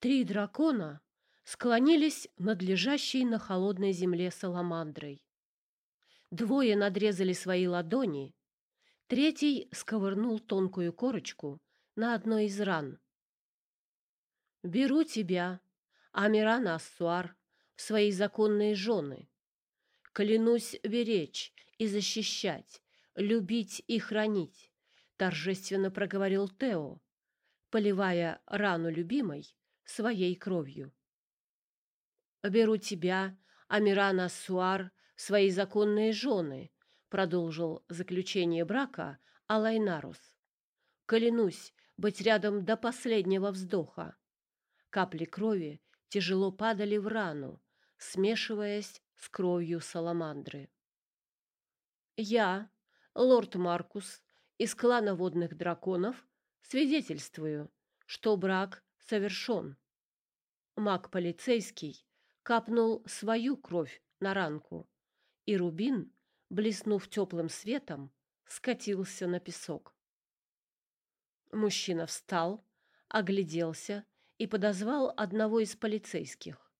Три дракона склонились над лежащей на холодной земле саламандрой. Двое надрезали свои ладони, третий сковырнул тонкую корочку на одной из ран. «Беру тебя, Амирана Ассуар, в свои законные жены. Клянусь беречь и защищать, любить и хранить», торжественно проговорил Тео, поливая рану любимой своей кровью. «Беру тебя, Амирана Суар, свои законные жены», продолжил заключение брака Алайнарус. «Клянусь быть рядом до последнего вздоха». Капли крови тяжело падали в рану, смешиваясь с кровью саламандры. «Я, лорд Маркус, из клана водных драконов, свидетельствую, что брак совершен. Маг полицейский капнул свою кровь на ранку, и рубин, блеснув теплым светом, скатился на песок. Мужчина встал, огляделся и подозвал одного из полицейских.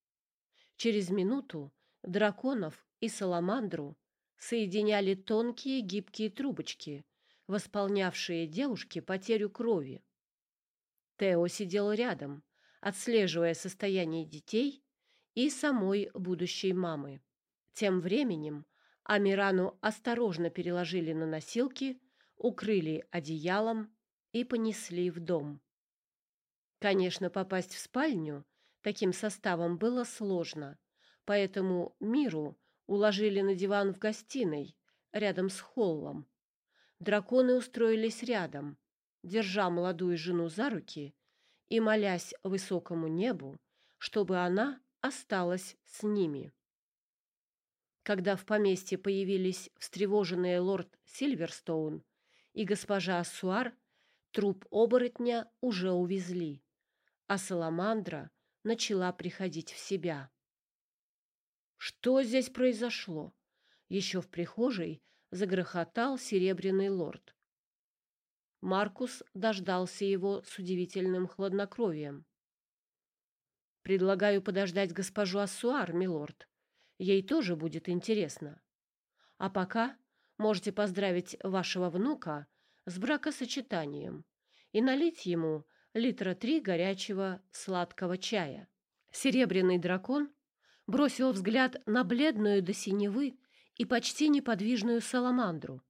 Через минуту драконов и саламандру соединяли тонкие гибкие трубочки, восполнявшие девушке потерю крови. Тео сидел рядом, отслеживая состояние детей и самой будущей мамы. Тем временем Амирану осторожно переложили на носилки, укрыли одеялом и понесли в дом. Конечно, попасть в спальню таким составом было сложно, поэтому Миру уложили на диван в гостиной, рядом с холлом. Драконы устроились рядом, держа молодую жену за руки и молясь высокому небу, чтобы она осталась с ними. Когда в поместье появились встревоженные лорд Сильверстоун и госпожа Ассуар, труп оборотня уже увезли, а Саламандра начала приходить в себя. Что здесь произошло? Еще в прихожей загрохотал серебряный лорд. Маркус дождался его с удивительным хладнокровием. «Предлагаю подождать госпожу Ассуар, милорд. Ей тоже будет интересно. А пока можете поздравить вашего внука с бракосочетанием и налить ему литра три горячего сладкого чая». Серебряный дракон бросил взгляд на бледную до синевы и почти неподвижную саламандру,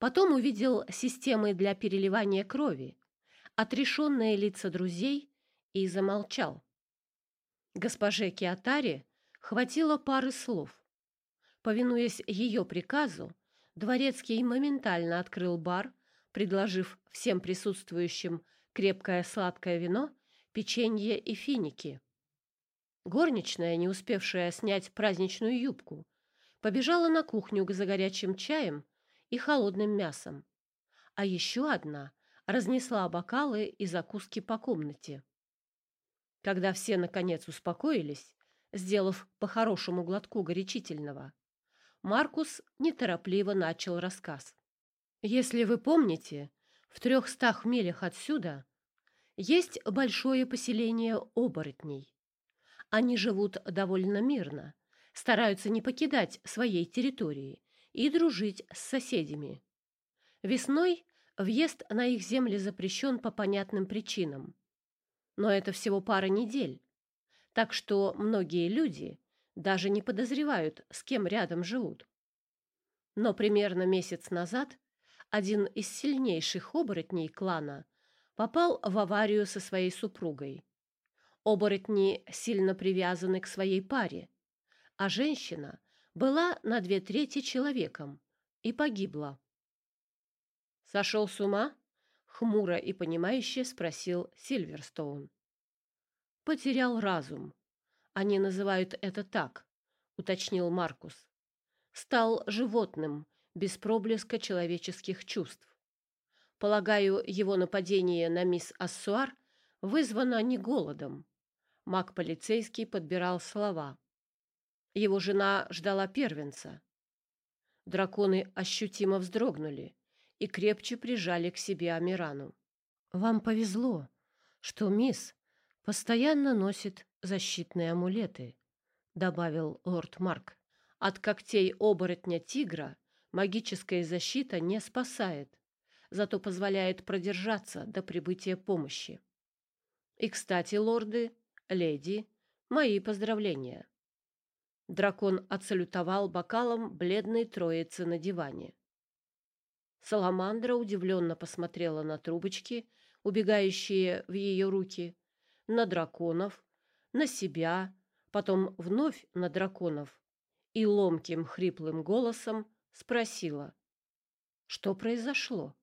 Потом увидел системы для переливания крови, отрешенные лица друзей и замолчал. Госпоже Киатаре хватило пары слов. Повинуясь ее приказу, Дворецкий моментально открыл бар, предложив всем присутствующим крепкое сладкое вино, печенье и финики. Горничная, не успевшая снять праздничную юбку, побежала на кухню за горячим чаем и холодным мясом. А еще одна разнесла бокалы и закуски по комнате. Когда все, наконец, успокоились, сделав по хорошему глотку горячительного, Маркус неторопливо начал рассказ. «Если вы помните, в трехстах милях отсюда есть большое поселение оборотней. Они живут довольно мирно, стараются не покидать своей территории и дружить с соседями. Весной въезд на их земли запрещен по понятным причинам. Но это всего пара недель, так что многие люди даже не подозревают, с кем рядом живут. Но примерно месяц назад один из сильнейших оборотней клана попал в аварию со своей супругой. Оборотни сильно привязаны к своей паре, а женщина была на две трети человеком и погибла. «Сошел с ума?» — хмуро и понимающе спросил Сильверстоун. «Потерял разум. Они называют это так», — уточнил Маркус. «Стал животным, без проблеска человеческих чувств. Полагаю, его нападение на мисс Ассуар вызвано не голодом». Маг полицейский подбирал слова. Его жена ждала первенца. Драконы ощутимо вздрогнули и крепче прижали к себе Амирану. «Вам повезло, что мисс Постоянно носит защитные амулеты, добавил лорд Марк. От когтей оборотня-тигра магическая защита не спасает, зато позволяет продержаться до прибытия помощи. И, кстати, лорды, леди, мои поздравления. Дракон отсалютовал бокалом бледной троицы на диване. Саламандра удивленно посмотрела на трубочки, убегающие в ее руки, на драконов, на себя, потом вновь на драконов и ломким хриплым голосом спросила, что произошло.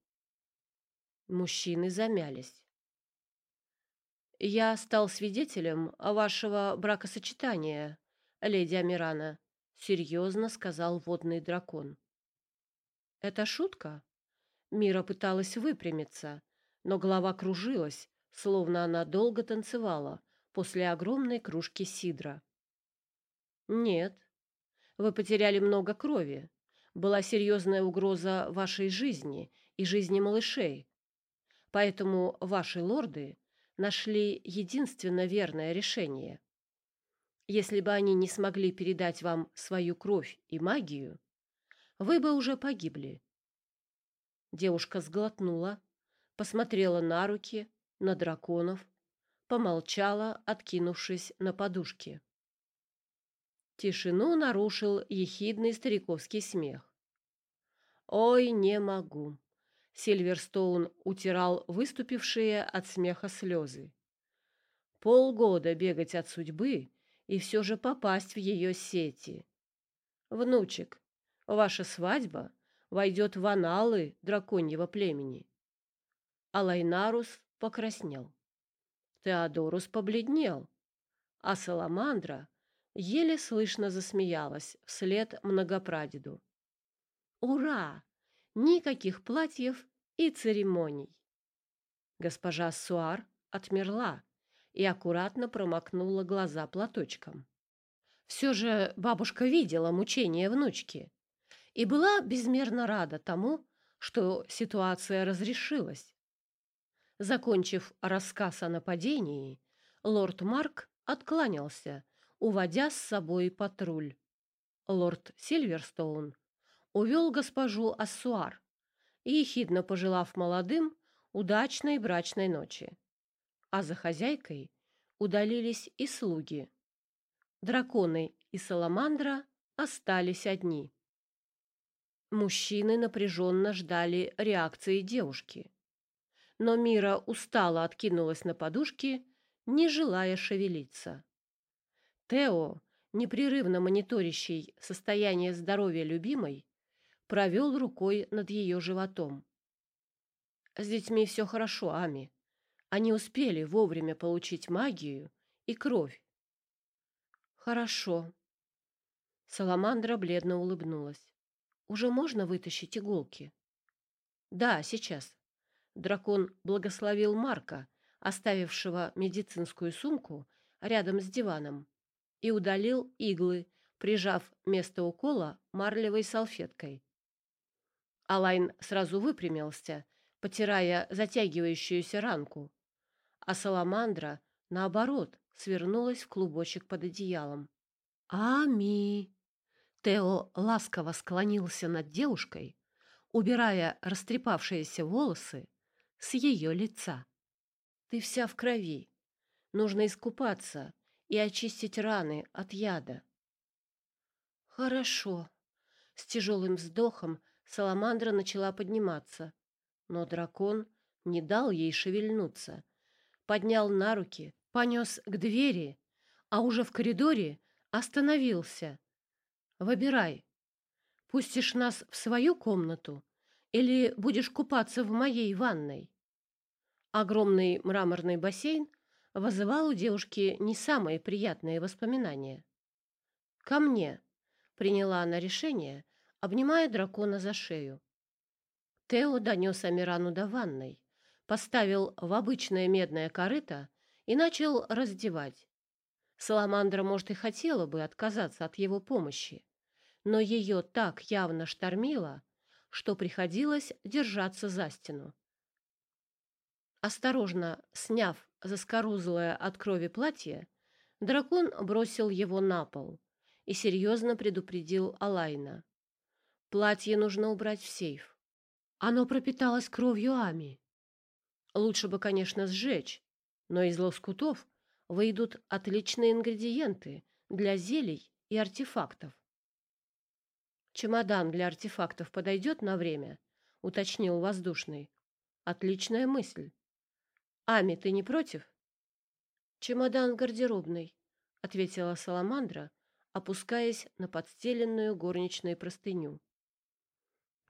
Мужчины замялись. «Я стал свидетелем вашего бракосочетания, леди Амирана», — серьезно сказал водный дракон. «Это шутка?» Мира пыталась выпрямиться, но голова кружилась, словно она долго танцевала после огромной кружки сидра. «Нет, вы потеряли много крови. Была серьезная угроза вашей жизни и жизни малышей. Поэтому ваши лорды нашли единственно верное решение. Если бы они не смогли передать вам свою кровь и магию, вы бы уже погибли. Девушка сглотнула, посмотрела на руки, на драконов, помолчала, откинувшись на подушки. Тишину нарушил ехидный стариковский смех. «Ой, не могу!» Сильверстоун утирал выступившие от смеха слезы. «Полгода бегать от судьбы и все же попасть в ее сети. Внучек, ваша свадьба войдет в аналы драконьего племени. Алайнарус покраснел. Теодорус побледнел, а Саламандра еле слышно засмеялась вслед многопрадеду. «Ура! Никаких платьев и церемоний!» Госпожа Суар отмерла и аккуратно промокнула глаза платочком. Все же бабушка видела мучения внучки и была безмерно рада тому, что ситуация разрешилась. Закончив рассказ о нападении, лорд Марк откланялся, уводя с собой патруль. Лорд Сильверстоун увел госпожу Ассуар, ехидно пожелав молодым удачной брачной ночи. А за хозяйкой удалились и слуги. Драконы и Саламандра остались одни. Мужчины напряженно ждали реакции девушки но Мира устало откинулась на подушки, не желая шевелиться. Тео, непрерывно мониторящий состояние здоровья любимой, провел рукой над ее животом. «С детьми все хорошо, Ами. Они успели вовремя получить магию и кровь». «Хорошо». Саламандра бледно улыбнулась. «Уже можно вытащить иголки?» «Да, сейчас». Дракон благословил Марка, оставившего медицинскую сумку рядом с диваном, и удалил иглы, прижав место укола марлевой салфеткой. Алайн сразу выпрямился, потирая затягивающуюся ранку, а Саламандра, наоборот, свернулась в клубочек под одеялом. «Ами!» Тео ласково склонился над девушкой, убирая растрепавшиеся волосы с ее лица. Ты вся в крови. Нужно искупаться и очистить раны от яда. Хорошо. С тяжелым вздохом Саламандра начала подниматься, но дракон не дал ей шевельнуться. Поднял на руки, понес к двери, а уже в коридоре остановился. Выбирай. Пустишь нас в свою комнату или будешь купаться в моей ванной? Огромный мраморный бассейн вызывал у девушки не самые приятные воспоминания. «Ко мне!» — приняла она решение, обнимая дракона за шею. Тео донес Амирану до ванной, поставил в обычное медное корыто и начал раздевать. Саламандра, может, и хотела бы отказаться от его помощи, но ее так явно штормило, что приходилось держаться за стену. Осторожно сняв заскорузлое от крови платье, дракон бросил его на пол и серьезно предупредил Алайна. «Платье нужно убрать в сейф. Оно пропиталось кровью Ами. Лучше бы, конечно, сжечь, но из лоскутов выйдут отличные ингредиенты для зелий и артефактов. Чемодан для артефактов подойдет на время, уточнил воздушный. Отличная мысль. Ами, ты не против? Чемодан в гардеробной, ответила Саламандра, опускаясь на подстеленную горничной простыню.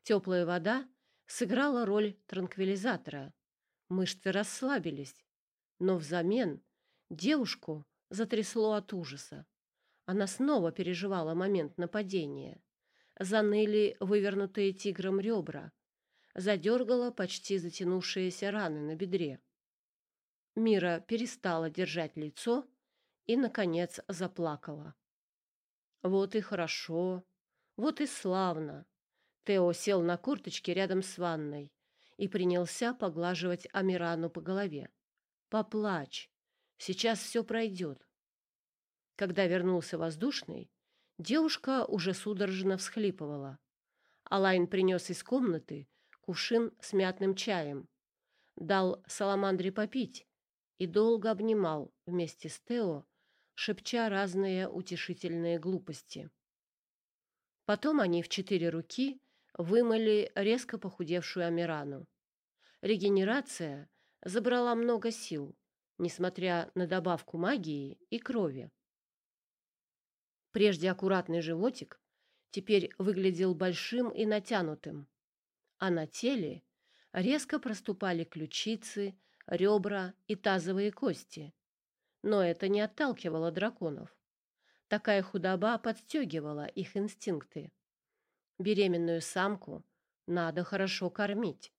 Теплая вода сыграла роль транквилизатора. Мышцы расслабились, но взамен девушку затрясло от ужаса. Она снова переживала момент нападения. Заныли вывернутые тигром ребра. Задергала почти затянувшиеся раны на бедре. Мира перестала держать лицо и, наконец, заплакала. Вот и хорошо, вот и славно. Тео сел на курточке рядом с ванной и принялся поглаживать Амирану по голове. «Поплачь, сейчас все пройдет». Когда вернулся воздушный, девушка уже судорожно всхлипывала. Алайн принес из комнаты кувшин с мятным чаем, дал Саламандре попить и долго обнимал вместе с Тео, шепча разные утешительные глупости. Потом они в четыре руки вымыли резко похудевшую Амирану. Регенерация забрала много сил, несмотря на добавку магии и крови. Прежде аккуратный животик теперь выглядел большим и натянутым, а на теле резко проступали ключицы, ребра и тазовые кости. Но это не отталкивало драконов. Такая худоба подстегивала их инстинкты. Беременную самку надо хорошо кормить.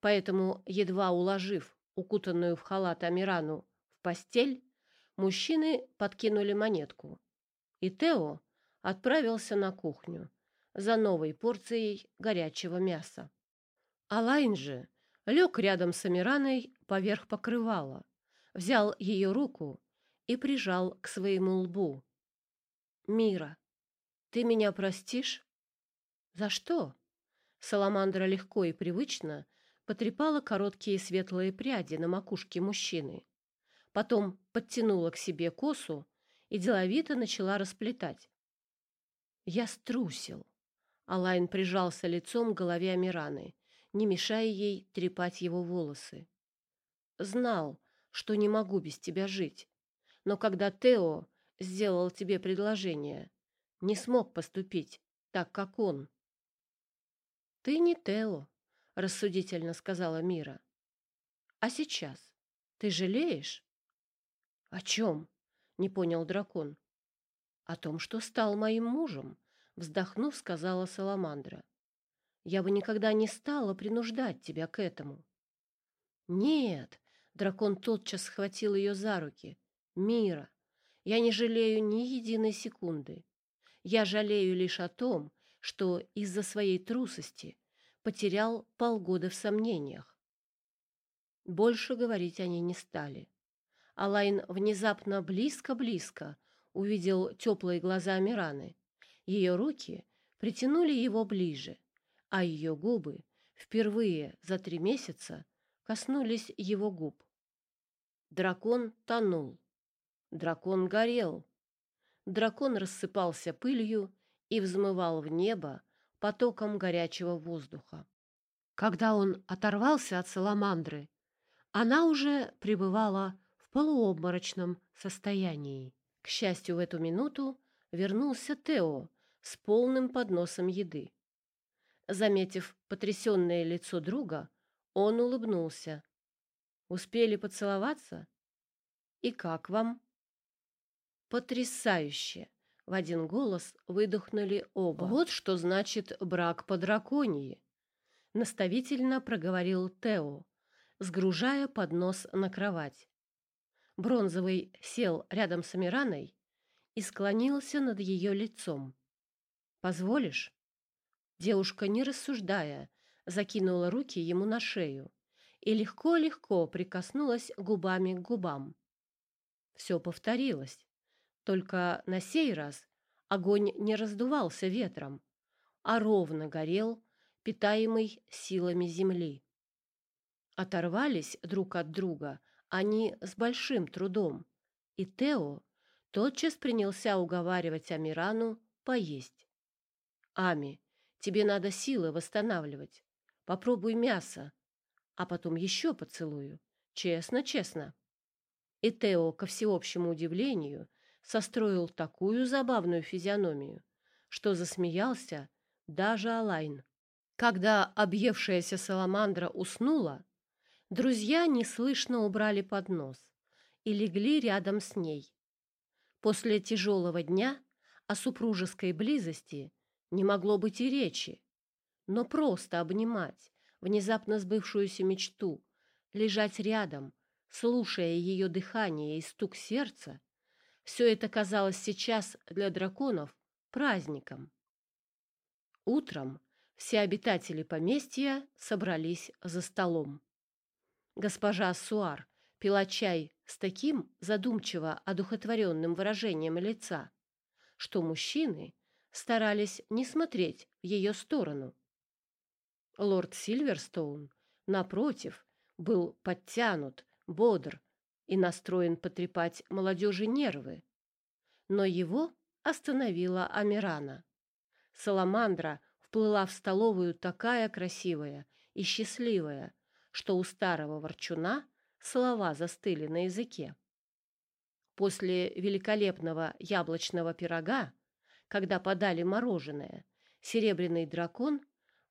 Поэтому, едва уложив укутанную в халат Амирану в постель, мужчины подкинули монетку. И Тео отправился на кухню за новой порцией горячего мяса. Алайн же лег рядом с Амираной поверх покрывала, взял ее руку и прижал к своему лбу. «Мира, ты меня простишь?» «За что?» Саламандра легко и привычно потрепала короткие светлые пряди на макушке мужчины. Потом подтянула к себе косу и деловито начала расплетать. «Я струсил». Алайн прижался лицом к голове Амираны, не мешая ей трепать его волосы. «Знал, что не могу без тебя жить, но когда Тео сделал тебе предложение, не смог поступить так, как он». «Ты не Тео», — рассудительно сказала Мира. «А сейчас ты жалеешь?» «О чем?» — не понял дракон. «О том, что стал моим мужем», — вздохнув, сказала Саламандра. «Я бы никогда не стала принуждать тебя к этому». «Нет», — дракон тотчас схватил ее за руки. «Мира, я не жалею ни единой секунды. Я жалею лишь о том, что из-за своей трусости потерял полгода в сомнениях. Больше говорить они не стали. Алайн внезапно близко-близко увидел теплые глаза Мираны. Ее руки притянули его ближе, а ее губы впервые за три месяца коснулись его губ. Дракон тонул. Дракон горел. Дракон рассыпался пылью и взмывал в небо потоком горячего воздуха. Когда он оторвался от саламандры, она уже пребывала в полуобморочном состоянии. К счастью, в эту минуту вернулся Тео с полным подносом еды. Заметив потрясенное лицо друга, он улыбнулся. «Успели поцеловаться? И как вам?» «Потрясающе!» В один голос выдохнули оба. Вот что значит брак по драконии. Наставительно проговорил Тео, сгружая поднос на кровать. Бронзовый сел рядом с Амираной и склонился над ее лицом. «Позволишь?» Девушка, не рассуждая, закинула руки ему на шею и легко-легко прикоснулась губами к губам. Все повторилось, только на сей раз огонь не раздувался ветром, а ровно горел, питаемый силами земли. Оторвались друг от друга они с большим трудом, и Тео тотчас принялся уговаривать Амирану поесть. «Ами, тебе надо силы восстанавливать. Попробуй мясо, а потом еще поцелую. Честно, честно». И Тео, ко всеобщему удивлению, состроил такую забавную физиономию, что засмеялся даже Алайн. Когда объевшаяся саламандра уснула, друзья неслышно убрали поднос и легли рядом с ней. После тяжелого дня о супружеской близости не могло быть и речи, но просто обнимать внезапно сбывшуюся мечту, лежать рядом, слушая ее дыхание и стук сердца, все это казалось сейчас для драконов праздником. Утром все обитатели поместья собрались за столом. Госпожа Суар пила чай с таким задумчиво одухотворенным выражением лица, что мужчины старались не смотреть в ее сторону. Лорд Сильверстоун, напротив, был подтянут, бодр и настроен потрепать молодежи нервы. Но его остановила Амирана. Саламандра вплыла в столовую такая красивая и счастливая, что у старого ворчуна слова застыли на языке. После великолепного яблочного пирога, когда подали мороженое, серебряный дракон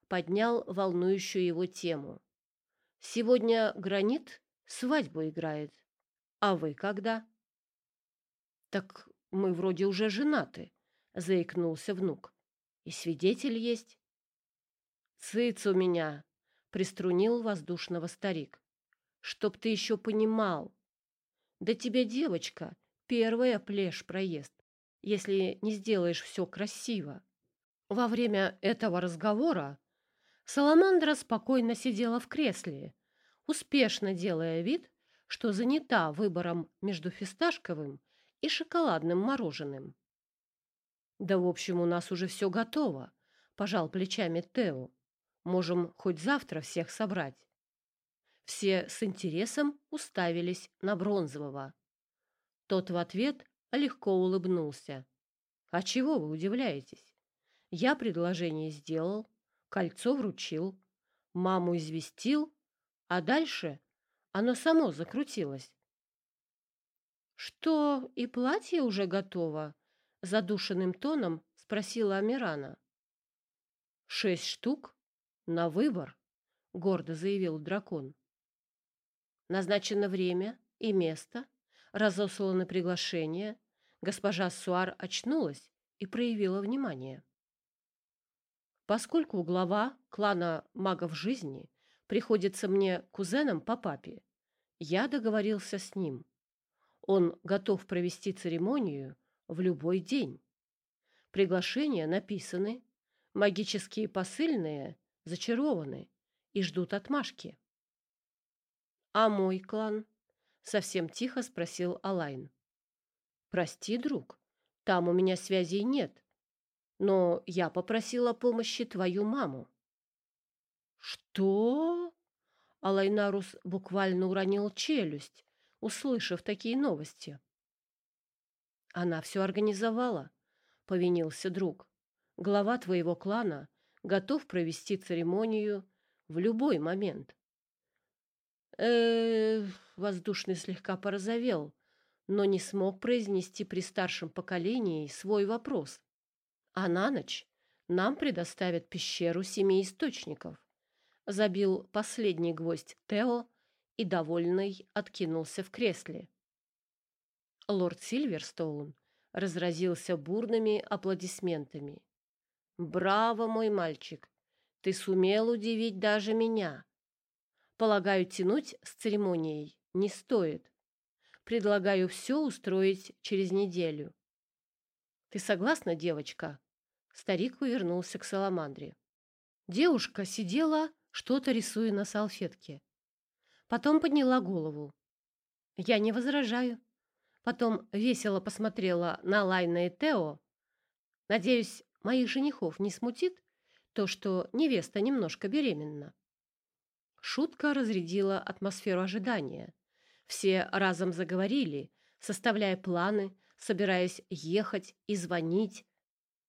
поднял волнующую его тему. «Сегодня гранит свадьбу играет. А вы когда? Так мы вроде уже женаты, заикнулся внук. И свидетель есть. Цыц у меня, приструнил воздушного старик. Чтоб ты еще понимал. Да тебе, девочка, первая плешь проезд, если не сделаешь все красиво. Во время этого разговора Саламандра спокойно сидела в кресле, успешно делая вид, что занята выбором между фисташковым и шоколадным мороженым. «Да, в общем, у нас уже все готово», — пожал плечами Тео. «Можем хоть завтра всех собрать». Все с интересом уставились на Бронзового. Тот в ответ легко улыбнулся. «А чего вы удивляетесь? Я предложение сделал, кольцо вручил, маму известил, а дальше оно само закрутилось. «Что, и платье уже готово?» — задушенным тоном спросила Амирана. «Шесть штук? На выбор», — гордо заявил дракон. Назначено время и место, разосланы приглашения. Госпожа Суар очнулась и проявила внимание. Поскольку глава клана магов жизни приходится мне кузеном по папе. Я договорился с ним. Он готов провести церемонию в любой день. Приглашения написаны, магические посыльные зачарованы и ждут отмашки. «А мой клан?» — совсем тихо спросил Алайн. «Прости, друг, там у меня связей нет, но я попросила помощи твою маму». «Что?» Алайнарус буквально уронил челюсть, услышав такие новости. «Она все организовала», — повинился друг. «Глава твоего клана готов провести церемонию в любой момент». э воздушный слегка порозовел, но не смог произнести при старшем поколении свой вопрос. «А на ночь нам предоставят пещеру семи источников забил последний гвоздь Тео и, довольный, откинулся в кресле. Лорд Сильверстоун разразился бурными аплодисментами. «Браво, мой мальчик! Ты сумел удивить даже меня. Полагаю, тянуть с церемонией не стоит. Предлагаю все устроить через неделю». «Ты согласна, девочка?» Старик повернулся к Саламандре. Девушка сидела что-то рисуя на салфетке. Потом подняла голову. Я не возражаю. Потом весело посмотрела на Лайна и Тео. Надеюсь, моих женихов не смутит то, что невеста немножко беременна. Шутка разрядила атмосферу ожидания. Все разом заговорили, составляя планы, собираясь ехать и звонить.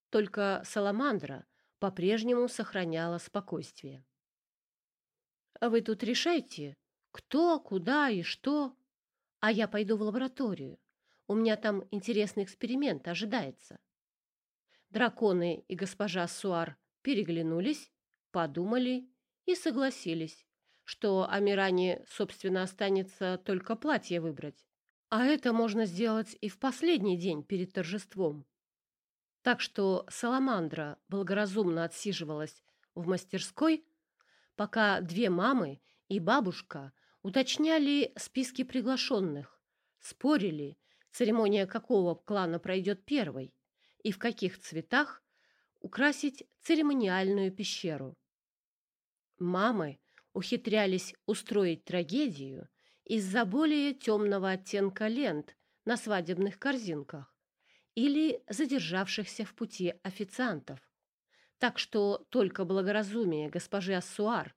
Только Саламандра по-прежнему сохраняла спокойствие. «Вы тут решайте, кто, куда и что, а я пойду в лабораторию. У меня там интересный эксперимент ожидается». Драконы и госпожа Суар переглянулись, подумали и согласились, что Амиране, собственно, останется только платье выбрать. А это можно сделать и в последний день перед торжеством. Так что Саламандра благоразумно отсиживалась в мастерской, пока две мамы и бабушка уточняли списки приглашенных, спорили, церемония какого клана пройдет первой и в каких цветах украсить церемониальную пещеру. Мамы ухитрялись устроить трагедию из-за более темного оттенка лент на свадебных корзинках или задержавшихся в пути официантов. Так что только благоразумие госпожи Ассуар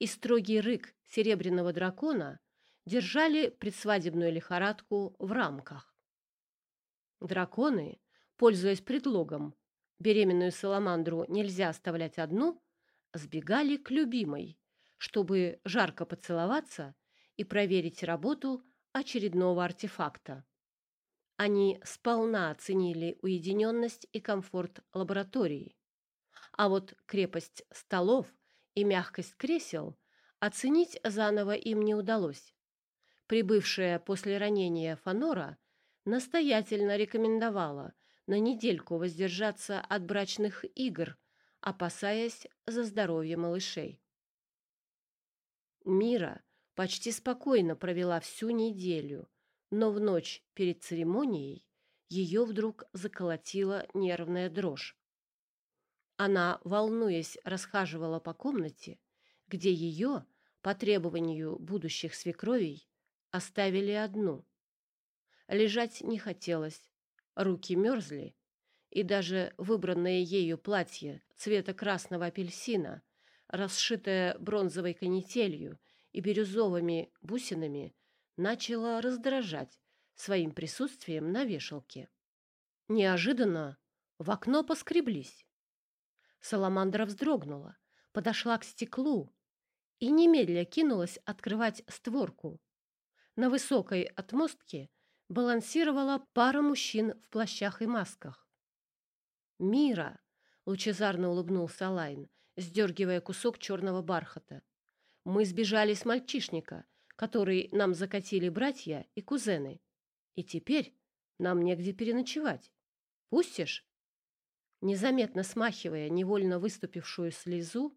и строгий рык серебряного дракона держали предсвадебную лихорадку в рамках. Драконы, пользуясь предлогом, беременную саламандру нельзя оставлять одну, сбегали к любимой, чтобы жарко поцеловаться и проверить работу очередного артефакта. Они сполна оценили уединенность и комфорт лаборатории. А вот крепость столов и мягкость кресел оценить заново им не удалось. Прибывшая после ранения Фанора настоятельно рекомендовала на недельку воздержаться от брачных игр, опасаясь за здоровье малышей. Мира почти спокойно провела всю неделю, но в ночь перед церемонией ее вдруг заколотила нервная дрожь. Она, волнуясь, расхаживала по комнате, где ее, по требованию будущих свекровей, оставили одну. Лежать не хотелось, руки мерзли, и даже выбранное ею платье цвета красного апельсина расшитая бронзовой канителью и бирюзовыми бусинами, начала раздражать своим присутствием на вешалке. Неожиданно в окно поскреблись. Саламандра вздрогнула, подошла к стеклу и немедля кинулась открывать створку. На высокой отмостке балансировала пара мужчин в плащах и масках. «Мира!» — лучезарно улыбнулся Лайн, сдергивая кусок черного бархата. Мы сбежали с мальчишника, который нам закатили братья и кузены. И теперь нам негде переночевать. Пустишь? Незаметно смахивая невольно выступившую слезу,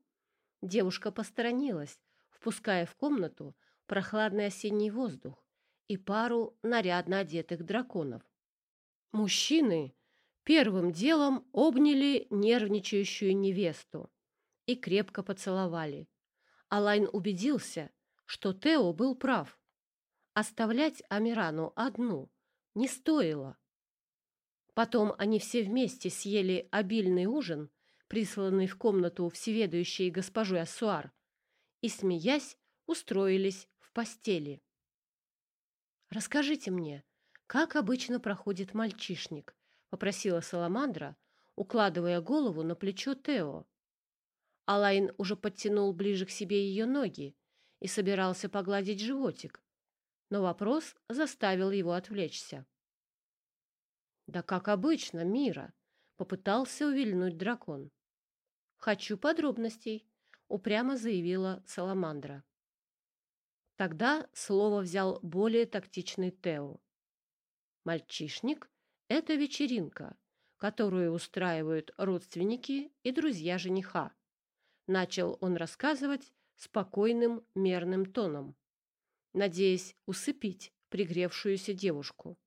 девушка посторонилась, впуская в комнату прохладный осенний воздух и пару нарядно одетых драконов. Мужчины первым делом обняли нервничающую невесту, и крепко поцеловали. Алайн убедился, что Тео был прав. Оставлять Амирану одну не стоило. Потом они все вместе съели обильный ужин, присланный в комнату всеведущей госпожой Ассуар, и, смеясь, устроились в постели. «Расскажите мне, как обычно проходит мальчишник?» — попросила Саламандра, укладывая голову на плечо Тео. Алайн уже подтянул ближе к себе ее ноги и собирался погладить животик, но вопрос заставил его отвлечься. «Да как обычно, Мира!» — попытался увильнуть дракон. «Хочу подробностей», — упрямо заявила Саламандра. Тогда слово взял более тактичный Тео. «Мальчишник — это вечеринка, которую устраивают родственники и друзья жениха начал он рассказывать спокойным, мерным тоном, надеясь усыпить пригревшуюся девушку.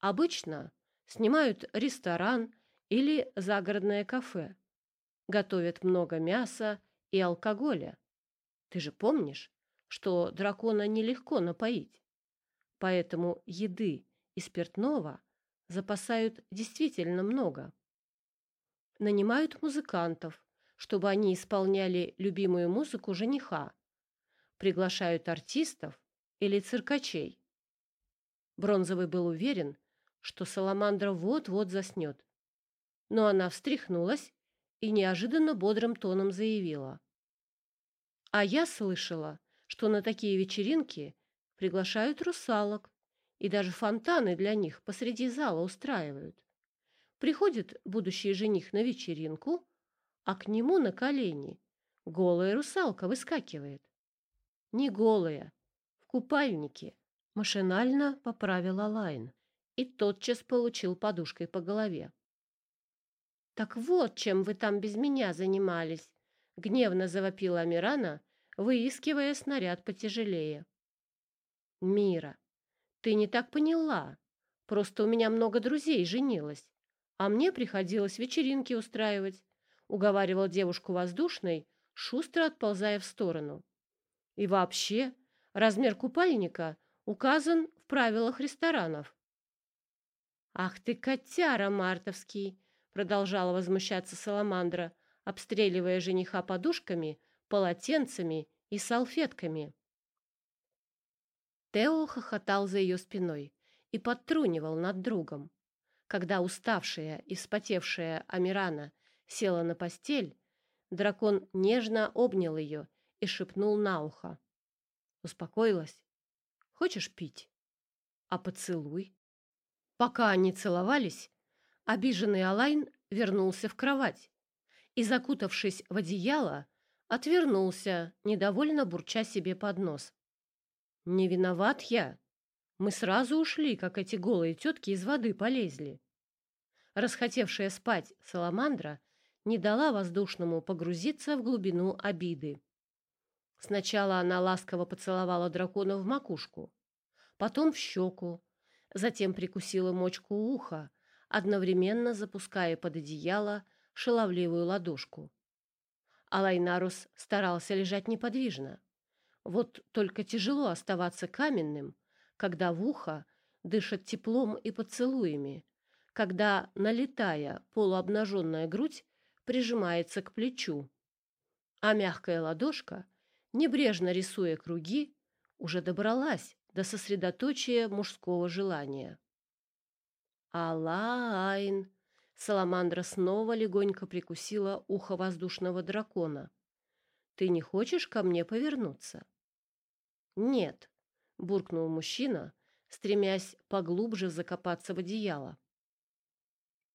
Обычно снимают ресторан или загородное кафе, готовят много мяса и алкоголя. Ты же помнишь, что дракона нелегко напоить, поэтому еды и спиртного запасают действительно много. Нанимают музыкантов, чтобы они исполняли любимую музыку жениха, приглашают артистов или циркачей. Бронзовый был уверен, что Саламандра вот-вот заснет. Но она встряхнулась и неожиданно бодрым тоном заявила. «А я слышала, что на такие вечеринки приглашают русалок и даже фонтаны для них посреди зала устраивают. Приходит будущий жених на вечеринку, а к нему на колени голая русалка выскакивает. Не голая, в купальнике, Машинально поправила Лайн и тотчас получил подушкой по голове. «Так вот, чем вы там без меня занимались!» — гневно завопила Амирана, выискивая снаряд потяжелее. «Мира, ты не так поняла. Просто у меня много друзей женилось, а мне приходилось вечеринки устраивать», — уговаривал девушку воздушной, шустро отползая в сторону. «И вообще, размер купальника — указан в правилах ресторанов. «Ах ты, котяра мартовский!» — продолжала возмущаться Саламандра, обстреливая жениха подушками, полотенцами и салфетками. Тео хохотал за ее спиной и подтрунивал над другом. Когда уставшая и вспотевшая Амирана села на постель, дракон нежно обнял ее и шепнул на ухо. Успокоилась? Хочешь пить? А поцелуй? Пока они целовались, обиженный Алайн вернулся в кровать и, закутавшись в одеяло, отвернулся, недовольно бурча себе под нос. «Не виноват я. Мы сразу ушли, как эти голые тетки из воды полезли». Расхотевшая спать Саламандра не дала воздушному погрузиться в глубину обиды. Сначала она ласково поцеловала дракона в макушку, потом в щеку, затем прикусила мочку уха, одновременно запуская под одеяло шаловливую ладошку. Алайнарус старался лежать неподвижно. Вот только тяжело оставаться каменным, когда в ухо дышат теплом и поцелуями, когда, налетая, полуобнаженная грудь прижимается к плечу, а мягкая ладошка — небрежно рисуя круги, уже добралась до сосредоточия мужского желания. «Алайн!» Саламандра снова легонько прикусила ухо воздушного дракона. «Ты не хочешь ко мне повернуться?» «Нет», — буркнул мужчина, стремясь поглубже закопаться в одеяло.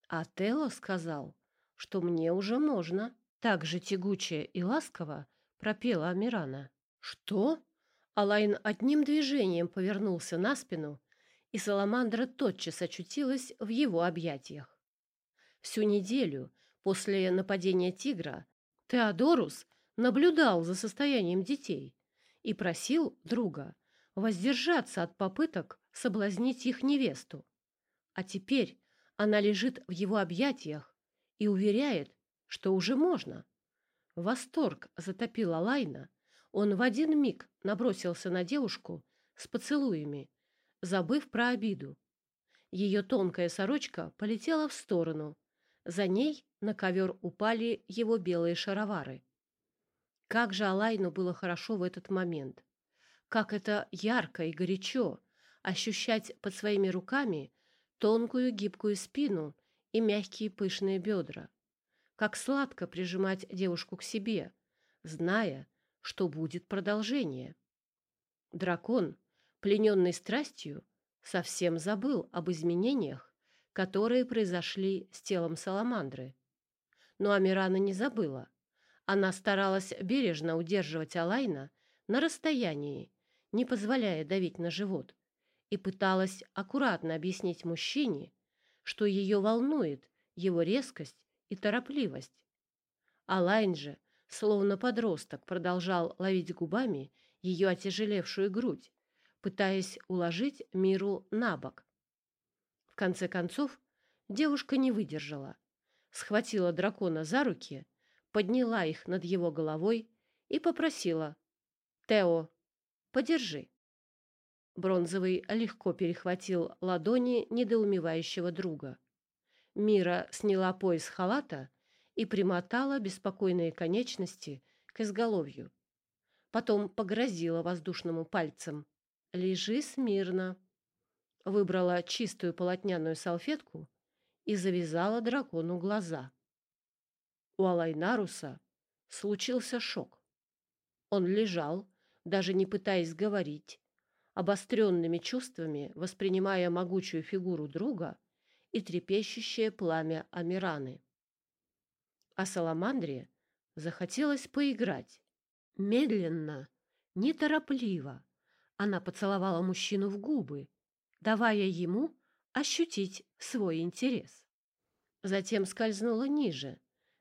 А Тело сказал, что мне уже можно. Так же тягуче и ласково пропела Амирана. Что? Алайн одним движением повернулся на спину, и Саламандра тотчас очутилась в его объятиях. Всю неделю после нападения тигра Теодорус наблюдал за состоянием детей и просил друга воздержаться от попыток соблазнить их невесту. А теперь она лежит в его объятиях и уверяет, что уже можно. Восторг затопил Алайна. Он в один миг набросился на девушку с поцелуями, забыв про обиду. Ее тонкая сорочка полетела в сторону. За ней на ковер упали его белые шаровары. Как же Алайну было хорошо в этот момент. Как это ярко и горячо ощущать под своими руками тонкую гибкую спину и мягкие пышные бедра как сладко прижимать девушку к себе, зная, что будет продолжение. Дракон, плененный страстью, совсем забыл об изменениях, которые произошли с телом Саламандры. Но Амирана не забыла. Она старалась бережно удерживать Алайна на расстоянии, не позволяя давить на живот, и пыталась аккуратно объяснить мужчине, что ее волнует его резкость и торопливость. Алайн же, словно подросток, продолжал ловить губами ее отяжелевшую грудь, пытаясь уложить миру на бок. В конце концов, девушка не выдержала, схватила дракона за руки, подняла их над его головой и попросила «Тео, Подержи». Бронзовый легко перехватил ладони недоумевающего друга. Мира сняла пояс халата и примотала беспокойные конечности к изголовью. Потом погрозила воздушному пальцем. «Лежи смирно». Выбрала чистую полотняную салфетку и завязала дракону глаза. У Алайнаруса случился шок. Он лежал, даже не пытаясь говорить, обостренными чувствами воспринимая могучую фигуру друга и трепещущее пламя Амираны. А Саламандре захотелось поиграть. Медленно, неторопливо она поцеловала мужчину в губы, давая ему ощутить свой интерес. Затем скользнула ниже,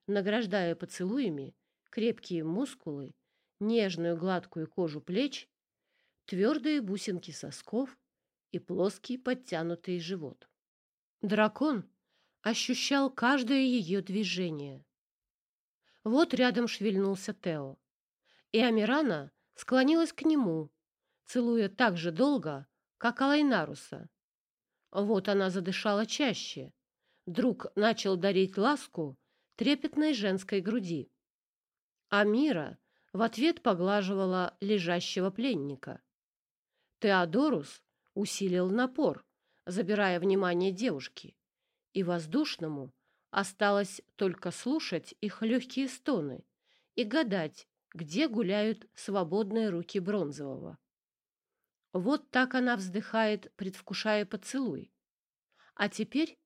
награждая поцелуями крепкие мускулы, нежную гладкую кожу плеч твердые бусинки сосков и плоский подтянутый живот. Дракон ощущал каждое ее движение. Вот рядом шевельнулся Тео, и Амирана склонилась к нему, целуя так же долго, как Алайнаруса. Вот она задышала чаще. Друг начал дарить ласку трепетной женской груди. Амира в ответ поглаживала лежащего пленника. Теодорус усилил напор, забирая внимание девушки, и воздушному осталось только слушать их легкие стоны и гадать, где гуляют свободные руки Бронзового. Вот так она вздыхает, предвкушая поцелуй. А теперь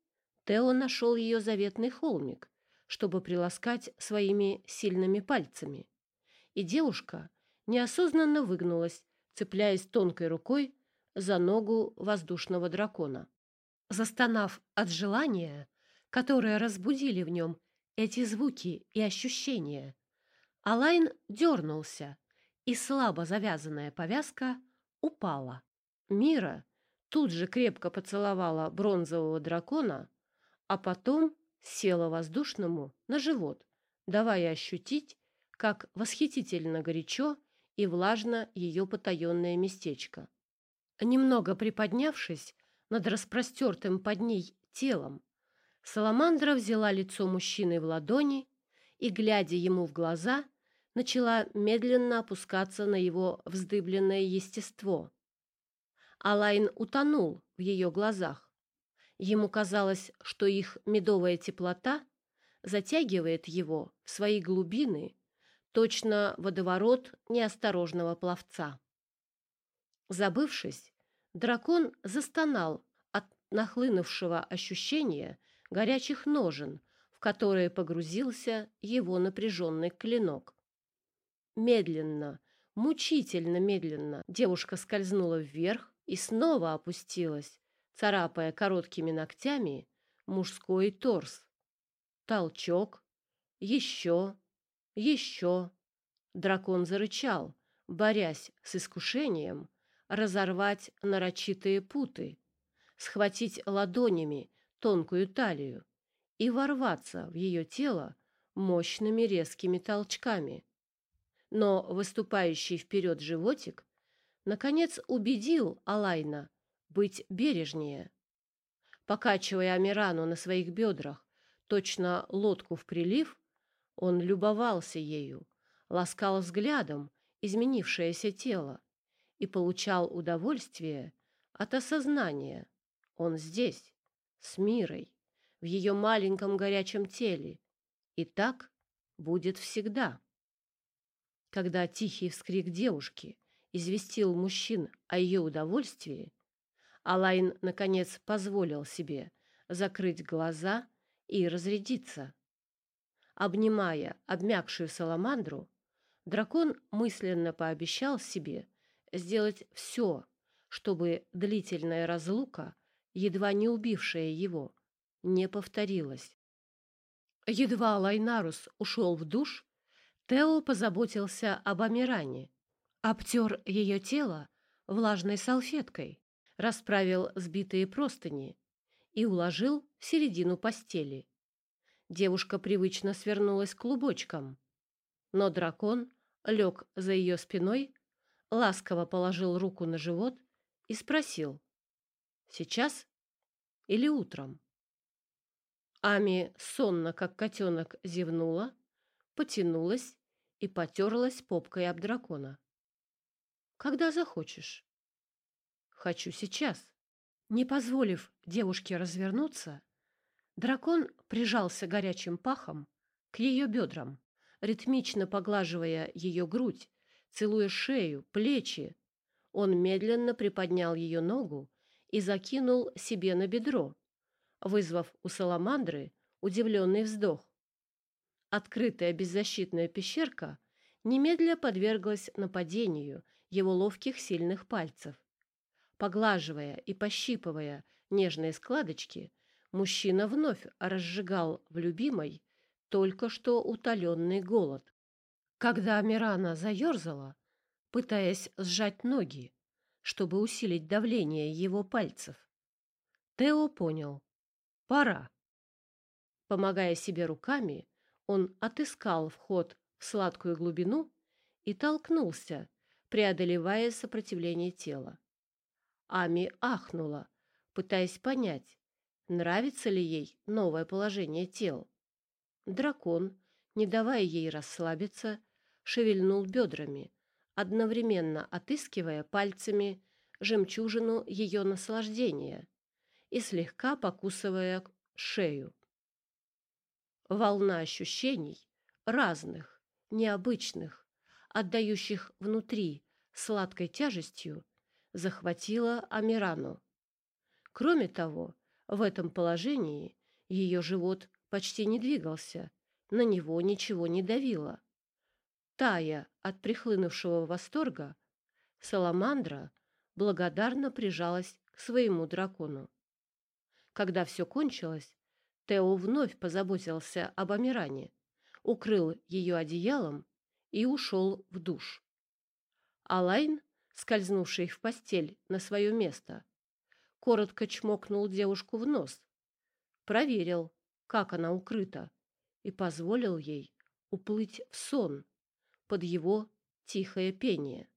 Тео нашел ее заветный холмик, чтобы приласкать своими сильными пальцами. И девушка неосознанно выгнулась, цепляясь тонкой рукой за ногу воздушного дракона. Застонав от желания, которое разбудили в нем эти звуки и ощущения, Алайн дернулся, и слабо завязанная повязка упала. Мира тут же крепко поцеловала бронзового дракона, а потом села воздушному на живот, давая ощутить, как восхитительно горячо и влажно ее потаенное местечко. Немного приподнявшись над распростертым под ней телом, Саламандра взяла лицо мужчины в ладони и, глядя ему в глаза, начала медленно опускаться на его вздыбленное естество. Алайн утонул в ее глазах. Ему казалось, что их медовая теплота затягивает его в свои глубины точно водоворот неосторожного пловца. Забывшись, дракон застонал от нахлынувшего ощущения горячих ножен, в которые погрузился его напряженный клинок. Медленно, мучительно медленно девушка скользнула вверх и снова опустилась, царапая короткими ногтями мужской торс. Толчок, еще, еще. Дракон зарычал, борясь с искушением разорвать нарочитые путы, схватить ладонями тонкую талию и ворваться в ее тело мощными резкими толчками. Но выступающий вперед животик наконец убедил Алайна быть бережнее. Покачивая Амирану на своих бедрах, точно лодку в прилив, он любовался ею, ласкал взглядом изменившееся тело и получал удовольствие от осознания. Он здесь, с Мирой, в ее маленьком горячем теле, и так будет всегда. Когда тихий вскрик девушки известил мужчин о ее удовольствии, Алайн, наконец, позволил себе закрыть глаза и разрядиться. Обнимая обмякшую саламандру, дракон мысленно пообещал себе сделать все, чтобы длительная разлука, едва не убившая его, не повторилась. Едва Лайнарус ушел в душ, Тео позаботился об Амиране, обтер ее тело влажной салфеткой, расправил сбитые простыни и уложил в середину постели. Девушка привычно свернулась клубочком, но дракон лег за ее спиной, ласково положил руку на живот и спросил, «Сейчас или утром?» Ами сонно, как котенок, зевнула, потянулась и потерлась попкой об дракона. «Когда захочешь». «Хочу сейчас». Не позволив девушке развернуться, дракон прижался горячим пахом к ее бедрам, ритмично поглаживая ее грудь, целуя шею, плечи. Он медленно приподнял ее ногу и закинул себе на бедро, вызвав у саламандры удивленный вздох. Открытая беззащитная пещерка немедля подверглась нападению его ловких сильных пальцев. Поглаживая и пощипывая нежные складочки, мужчина вновь разжигал в любимой только что утоленный голод. Когда Амирана заерзала, пытаясь сжать ноги, чтобы усилить давление его пальцев, Тео понял — пора. Помогая себе руками, он отыскал вход в сладкую глубину и толкнулся, преодолевая сопротивление тела. Ами ахнула, пытаясь понять, нравится ли ей новое положение тел. Дракон, не давая ей расслабиться, шевельнул бедрами, одновременно отыскивая пальцами жемчужину ее наслаждения и слегка покусывая шею. Волна ощущений, разных, необычных, отдающих внутри сладкой тяжестью, захватила Амирану. Кроме того, в этом положении ее живот почти не двигался, на него ничего не давило. Тая от прихлынувшего восторга, Саламандра благодарно прижалась к своему дракону. Когда все кончилось, Тео вновь позаботился об Амиране, укрыл ее одеялом и ушел в душ. Алайн, скользнувший в постель на свое место, коротко чмокнул девушку в нос, проверил, как она укрыта, и позволил ей уплыть в сон под его тихое пение.